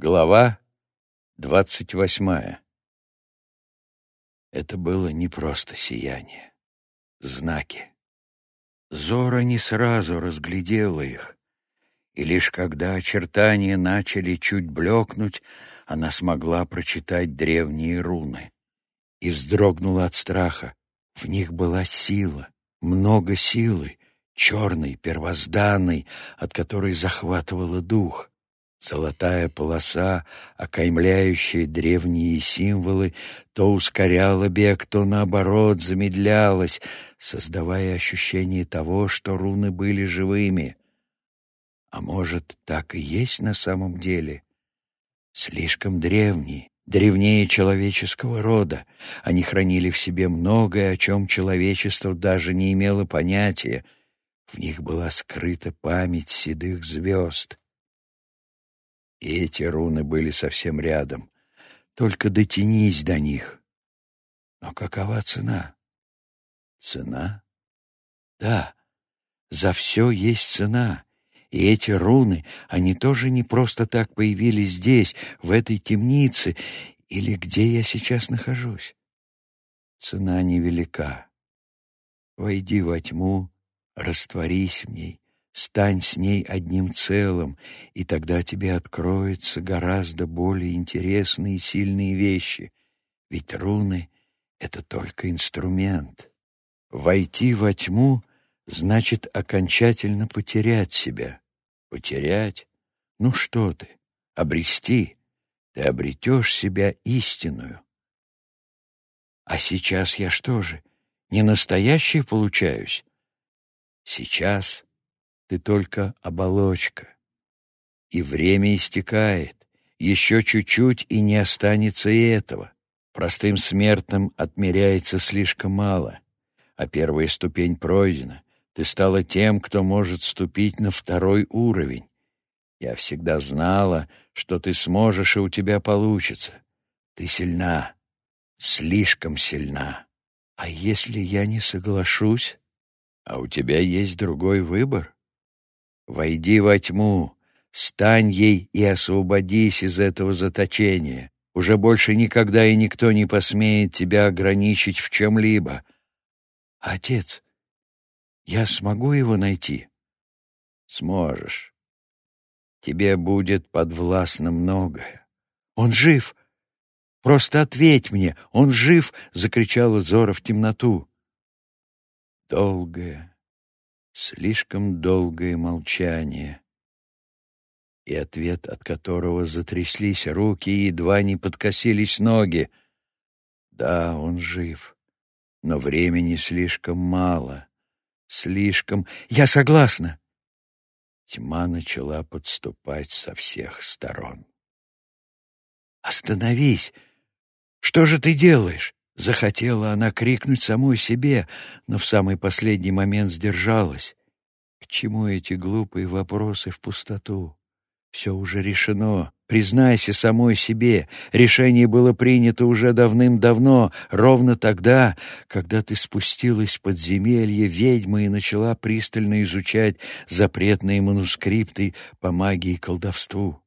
Глава двадцать восьмая. Это было не просто сияние. Знаки. Зора не сразу разглядела их, и лишь когда очертания начали чуть блекнуть, она смогла прочитать древние руны. И вздрогнула от страха. В них была сила, много силы, черной, первозданной, от которой захватывала дух. Золотая полоса, окаймляющая древние символы, то ускоряла бег, то, наоборот, замедлялась, создавая ощущение того, что руны были живыми. А может, так и есть на самом деле? Слишком древние, древнее человеческого рода. Они хранили в себе многое, о чем человечество даже не имело понятия. В них была скрыта память седых звезд. И эти руны были совсем рядом. Только дотянись до них. Но какова цена? Цена? Да, за все есть цена. И эти руны, они тоже не просто так появились здесь, в этой темнице, или где я сейчас нахожусь. Цена невелика. Войди во тьму, растворись в ней, Стань с ней одним целым, и тогда тебе откроются гораздо более интересные и сильные вещи. Ведь руны — это только инструмент. Войти во тьму значит окончательно потерять себя. Потерять? Ну что ты? Обрести? Ты обретешь себя истинную. А сейчас я что же, не настоящий получаюсь? Сейчас ты только оболочка. И время истекает. Еще чуть-чуть, и не останется и этого. Простым смертным отмеряется слишком мало. А первая ступень пройдена. Ты стала тем, кто может ступить на второй уровень. Я всегда знала, что ты сможешь, и у тебя получится. Ты сильна, слишком сильна. А если я не соглашусь? А у тебя есть другой выбор. Войди во тьму, стань ей и освободись из этого заточения. Уже больше никогда и никто не посмеет тебя ограничить в чем-либо. Отец, я смогу его найти? Сможешь. Тебе будет подвластно многое. Он жив. Просто ответь мне, он жив, закричала Зора в темноту. Долгое, Слишком долгое молчание, и ответ, от которого затряслись руки и едва не подкосились ноги. Да, он жив, но времени слишком мало, слишком... Я согласна! Тьма начала подступать со всех сторон. «Остановись! Что же ты делаешь?» Захотела она крикнуть самой себе, но в самый последний момент сдержалась. К чему эти глупые вопросы в пустоту? Все уже решено. Признайся самой себе, решение было принято уже давным-давно, ровно тогда, когда ты спустилась в подземелье ведьмы и начала пристально изучать запретные манускрипты по магии и колдовству.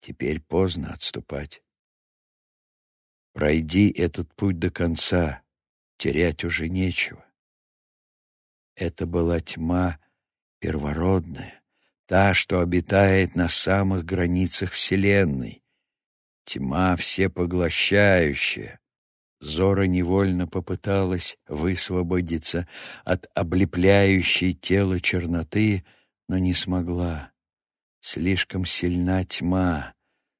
Теперь поздно отступать. Пройди этот путь до конца, терять уже нечего. Это была тьма первородная, та, что обитает на самых границах Вселенной. Тьма всепоглощающая. Зора невольно попыталась высвободиться от облепляющей тело черноты, но не смогла. Слишком сильна тьма,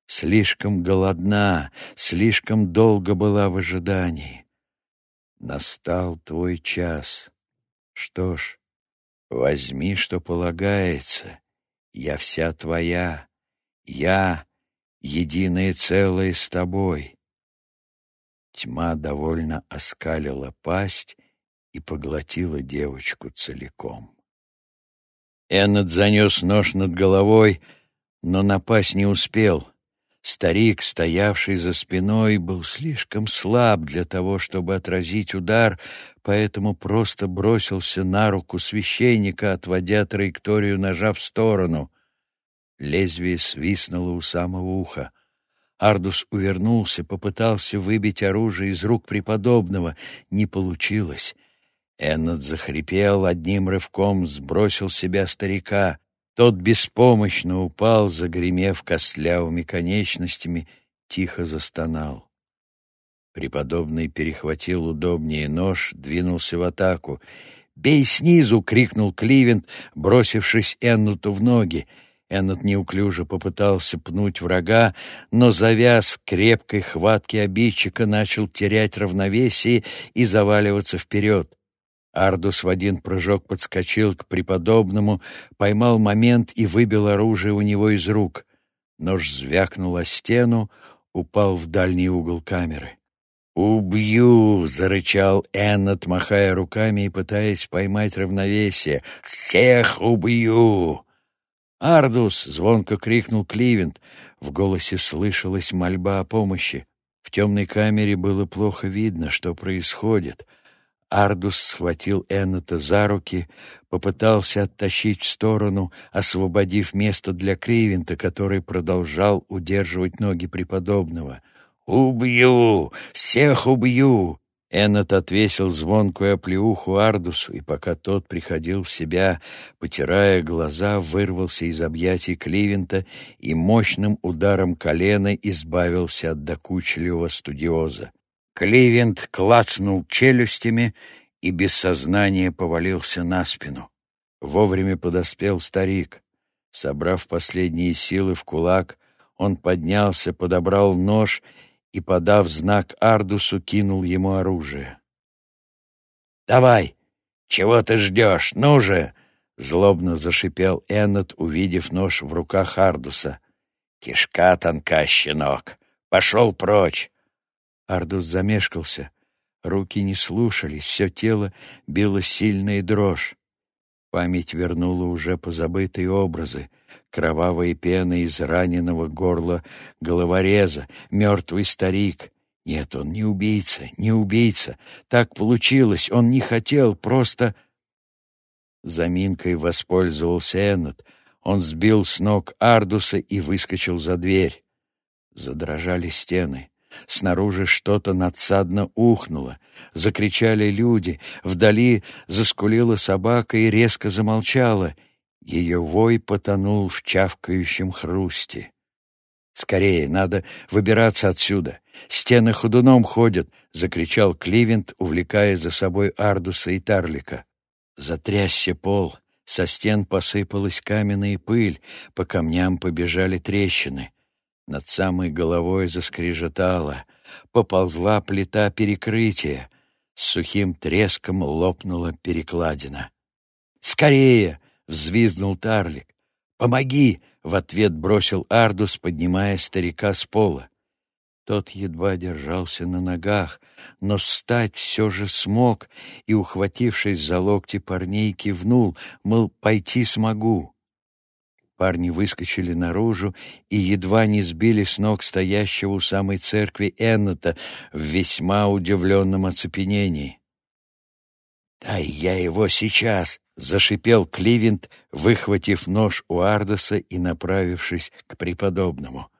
Слишком голодна, слишком долго была в ожидании. Настал твой час. Что ж, возьми, что полагается. Я вся твоя. Я — единое целое с тобой. Тьма довольно оскалила пасть и поглотила девочку целиком. Эннет занес нож над головой, но напасть не успел — Старик, стоявший за спиной, был слишком слаб для того, чтобы отразить удар, поэтому просто бросился на руку священника, отводя траекторию ножа в сторону. Лезвие свистнуло у самого уха. Ардус увернулся, попытался выбить оружие из рук преподобного. Не получилось. Эннет захрипел, одним рывком сбросил себя старика. Тот беспомощно упал, загремев костлявыми конечностями, тихо застонал. Преподобный перехватил удобнее нож, двинулся в атаку. «Бей снизу!» — крикнул Кливент, бросившись Эннуту в ноги. Эннет неуклюже попытался пнуть врага, но завяз в крепкой хватке обидчика, начал терять равновесие и заваливаться вперед. Ардус в один прыжок подскочил к преподобному, поймал момент и выбил оружие у него из рук. Нож звякнул о стену, упал в дальний угол камеры. «Убью!» — зарычал Эннет, махая руками и пытаясь поймать равновесие. «Всех убью!» «Ардус!» — звонко крикнул Кливент. В голосе слышалась мольба о помощи. В темной камере было плохо видно, что происходит. Ардус схватил Эннета за руки, попытался оттащить в сторону, освободив место для Кривинта, который продолжал удерживать ноги преподобного. «Убью! Всех убью!» Эннет отвесил звонкую оплеуху Ардусу, и пока тот приходил в себя, потирая глаза, вырвался из объятий Кливинта и мощным ударом колена избавился от докучливого студиоза. Кливент клацнул челюстями и без сознания повалился на спину. Вовремя подоспел старик. Собрав последние силы в кулак, он поднялся, подобрал нож и, подав знак Ардусу, кинул ему оружие. «Давай! Чего ты ждешь? Ну же!» — злобно зашипел Эннет, увидев нож в руках Ардуса. «Кишка тонка, щенок! Пошел прочь!» Ардус замешкался. Руки не слушались, все тело било сильная дрожь. Память вернула уже позабытые образы. Кровавая пена из раненого горла головореза, мертвый старик. Нет, он не убийца, не убийца. Так получилось, он не хотел, просто... Заминкой воспользовался Эннет. Он сбил с ног Ардуса и выскочил за дверь. Задрожали стены. Снаружи что-то надсадно ухнуло. Закричали люди. Вдали заскулила собака и резко замолчала. Ее вой потонул в чавкающем хрусте. «Скорее, надо выбираться отсюда. Стены ходуном ходят!» — закричал Кливент, увлекая за собой Ардуса и Тарлика. Затрясся пол. Со стен посыпалась каменная пыль, по камням побежали трещины. Над самой головой заскрежетало, поползла плита перекрытия, с сухим треском лопнула перекладина. «Скорее!» — взвизгнул Тарлик. «Помоги!» — в ответ бросил Ардус, поднимая старика с пола. Тот едва держался на ногах, но встать все же смог и, ухватившись за локти парней, кивнул, мол, пойти смогу. Парни выскочили наружу и едва не сбили с ног стоящего у самой церкви Энната в весьма удивленном оцепенении. «Дай я его сейчас!» — зашипел Кливент, выхватив нож у Ардоса и направившись к преподобному.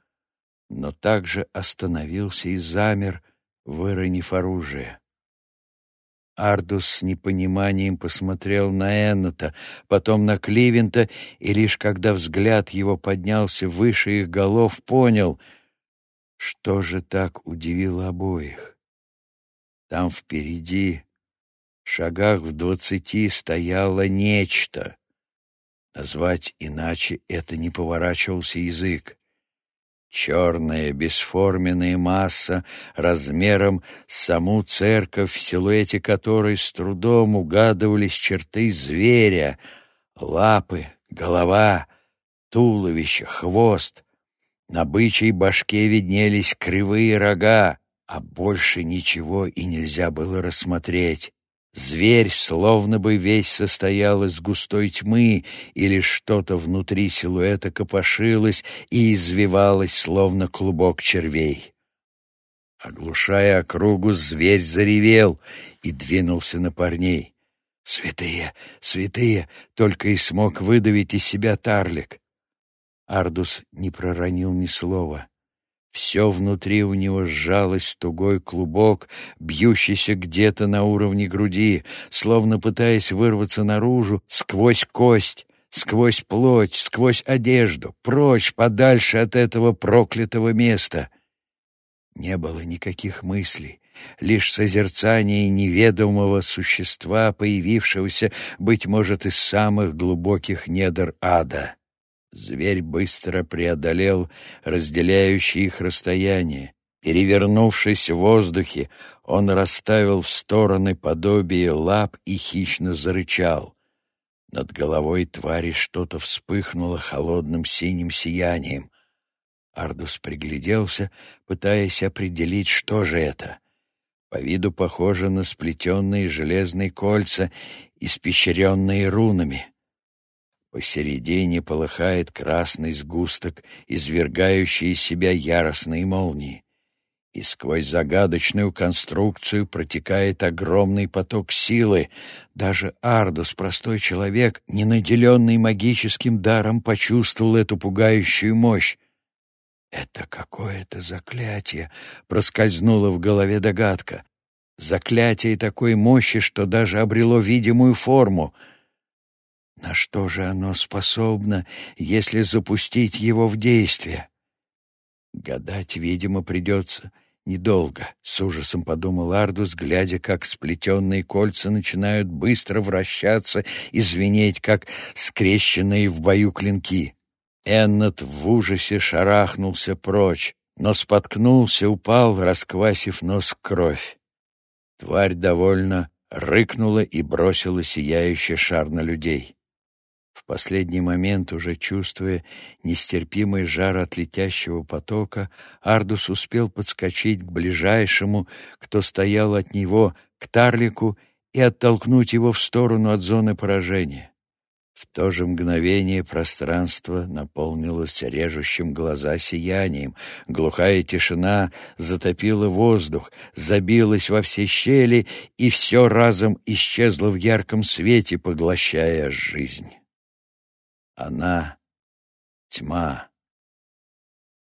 Но также остановился и замер, выронив оружие. Ардус с непониманием посмотрел на Энната, потом на Кливента, и лишь когда взгляд его поднялся выше их голов, понял, что же так удивило обоих. Там впереди, в шагах в двадцати, стояло нечто. Назвать иначе это не поворачивался язык. Черная бесформенная масса размером с саму церковь, в силуэте которой с трудом угадывались черты зверя, лапы, голова, туловище, хвост. На бычьей башке виднелись кривые рога, а больше ничего и нельзя было рассмотреть. Зверь словно бы весь состоял из густой тьмы, или что-то внутри силуэта копошилось и извивалось, словно клубок червей. Оглушая округу, зверь заревел и двинулся на парней. «Святые! Святые!» — только и смог выдавить из себя Тарлик. Ардус не проронил ни слова. Все внутри у него сжалось тугой клубок, бьющийся где-то на уровне груди, словно пытаясь вырваться наружу сквозь кость, сквозь плоть, сквозь одежду, прочь, подальше от этого проклятого места. Не было никаких мыслей, лишь созерцание неведомого существа, появившегося, быть может, из самых глубоких недр ада. Зверь быстро преодолел разделяющее их расстояние. Перевернувшись в воздухе, он расставил в стороны подобие лап и хищно зарычал. Над головой твари что-то вспыхнуло холодным синим сиянием. Ардус пригляделся, пытаясь определить, что же это. По виду похоже на сплетенные железные кольца, испещренные рунами. Посередине полыхает красный сгусток, извергающий из себя яростные молнии. И сквозь загадочную конструкцию протекает огромный поток силы. Даже Ардус, простой человек, не наделенный магическим даром, почувствовал эту пугающую мощь. «Это какое-то заклятие!» — проскользнула в голове догадка. «Заклятие такой мощи, что даже обрело видимую форму — на что же оно способно, если запустить его в действие? Гадать, видимо, придется недолго, — с ужасом подумал Ардус, глядя, как сплетенные кольца начинают быстро вращаться и звенеть, как скрещенные в бою клинки. Эннет в ужасе шарахнулся прочь, но споткнулся, упал, расквасив нос кровь. Тварь довольно рыкнула и бросила сияющий шар на людей. Последний момент, уже чувствуя нестерпимый жар от летящего потока, Ардус успел подскочить к ближайшему, кто стоял от него, к Тарлику, и оттолкнуть его в сторону от зоны поражения. В то же мгновение пространство наполнилось режущим глаза сиянием. Глухая тишина затопила воздух, забилась во все щели, и все разом исчезло в ярком свете, поглощая жизнь. Она — тьма.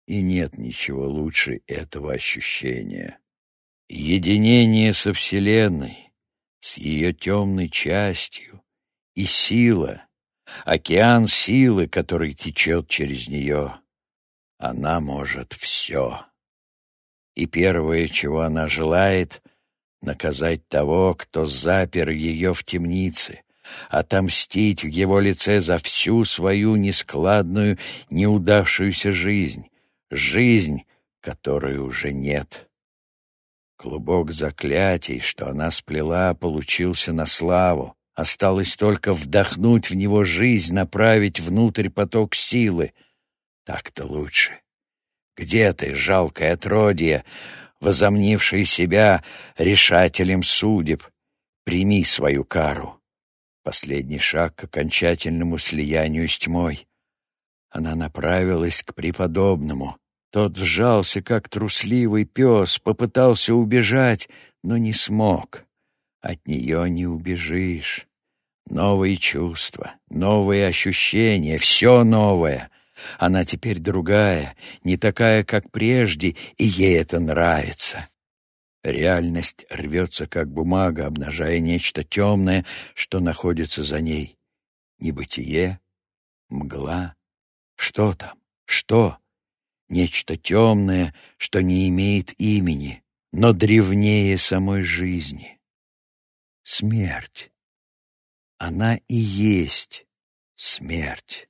И нет ничего лучше этого ощущения. Единение со Вселенной, с ее темной частью, и сила, океан силы, который течет через нее. Она может все. И первое, чего она желает — наказать того, кто запер ее в темнице, отомстить в его лице за всю свою нескладную, неудавшуюся жизнь, жизнь, которой уже нет. Клубок заклятий, что она сплела, получился на славу. Осталось только вдохнуть в него жизнь, направить внутрь поток силы. Так-то лучше. Где ты, жалкое отродье, возомнившее себя решателем судеб? Прими свою кару. Последний шаг к окончательному слиянию с тьмой. Она направилась к преподобному. Тот вжался, как трусливый пес, попытался убежать, но не смог. От нее не убежишь. Новые чувства, новые ощущения, все новое. Она теперь другая, не такая, как прежде, и ей это нравится. Реальность рвется, как бумага, обнажая нечто темное, что находится за ней. Небытие, мгла. Что там? Что? Нечто темное, что не имеет имени, но древнее самой жизни. Смерть. Она и есть смерть.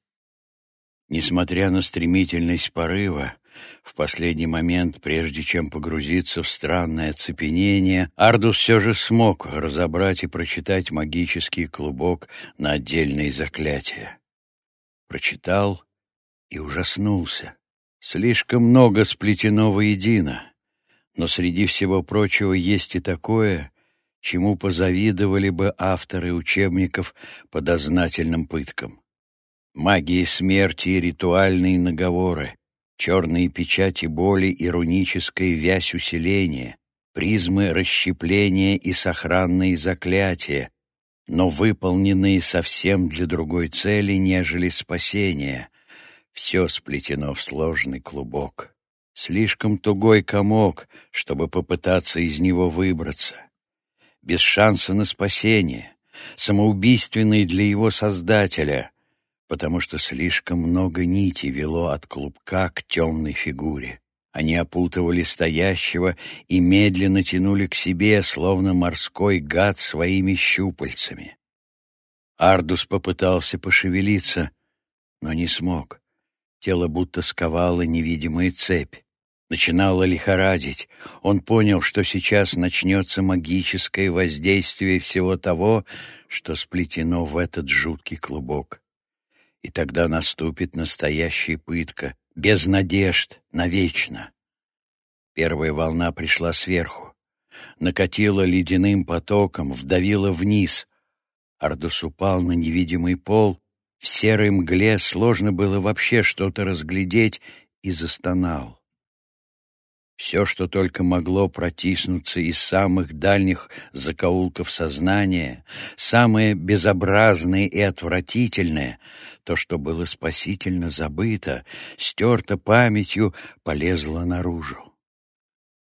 Несмотря на стремительность порыва, в последний момент, прежде чем погрузиться в странное оцепенение, Ардус все же смог разобрать и прочитать магический клубок на отдельные заклятия. Прочитал и ужаснулся. Слишком много сплетено воедино. Но среди всего прочего есть и такое, чему позавидовали бы авторы учебников по дознательным пыткам. Магии смерти и ритуальные наговоры, черные печати боли и руническая вязь усиления, призмы расщепления и сохранные заклятия, но выполненные совсем для другой цели, нежели спасения. Все сплетено в сложный клубок. Слишком тугой комок, чтобы попытаться из него выбраться. Без шанса на спасение, самоубийственный для его создателя, потому что слишком много нити вело от клубка к темной фигуре. Они опутывали стоящего и медленно тянули к себе, словно морской гад своими щупальцами. Ардус попытался пошевелиться, но не смог. Тело будто сковало невидимая цепь. Начинало лихорадить. Он понял, что сейчас начнется магическое воздействие всего того, что сплетено в этот жуткий клубок. И тогда наступит настоящая пытка, без надежд, навечно. Первая волна пришла сверху, накатила ледяным потоком, вдавила вниз. Ардус упал на невидимый пол, в серой мгле сложно было вообще что-то разглядеть, и застонал. Все, что только могло протиснуться из самых дальних закоулков сознания, самое безобразное и отвратительное, то, что было спасительно забыто, стерто памятью, полезло наружу.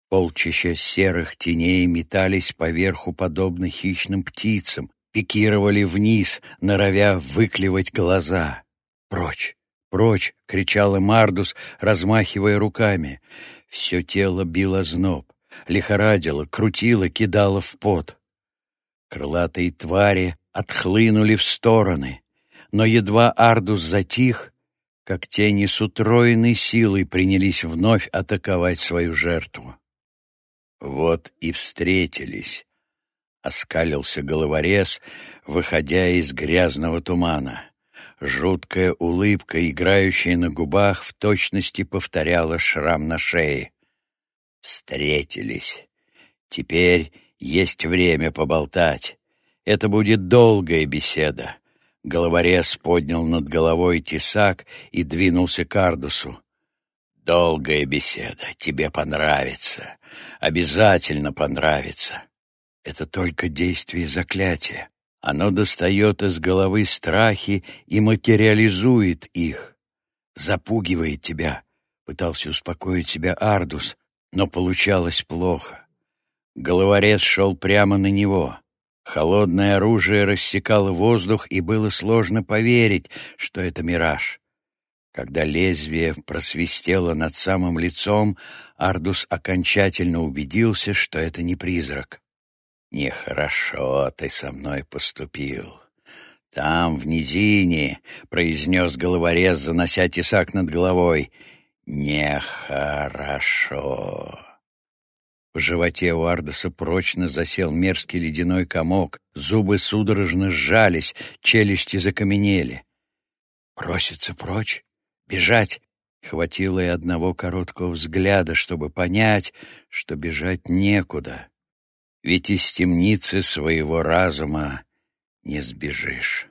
Полчища серых теней метались поверху, подобно хищным птицам, пикировали вниз, норовя выклевать глаза. «Прочь! Прочь!» — кричала Мардус, размахивая руками — все тело било зноб, лихорадило, крутило, кидало в пот. Крылатые твари отхлынули в стороны, но едва Ардус затих, как тени с утроенной силой принялись вновь атаковать свою жертву. Вот и встретились, — оскалился головорез, выходя из грязного тумана. Жуткая улыбка, играющая на губах, в точности повторяла шрам на шее. Встретились. Теперь есть время поболтать. Это будет долгая беседа. Головорез поднял над головой тесак и двинулся к Ардусу. «Долгая беседа. Тебе понравится. Обязательно понравится. Это только действие заклятия. Оно достает из головы страхи и материализует их. Запугивает тебя, пытался успокоить себя Ардус, но получалось плохо. Головорез шел прямо на него. Холодное оружие рассекало воздух, и было сложно поверить, что это мираж. Когда лезвие просвистело над самым лицом, Ардус окончательно убедился, что это не призрак. «Нехорошо ты со мной поступил. Там, в низине, — произнес головорез, занося тесак над головой, — нехорошо». В животе у Ардоса прочно засел мерзкий ледяной комок, зубы судорожно сжались, челюсти закаменели. «Броситься прочь? Бежать?» Хватило и одного короткого взгляда, чтобы понять, что бежать некуда ведь из темницы своего разума не сбежишь.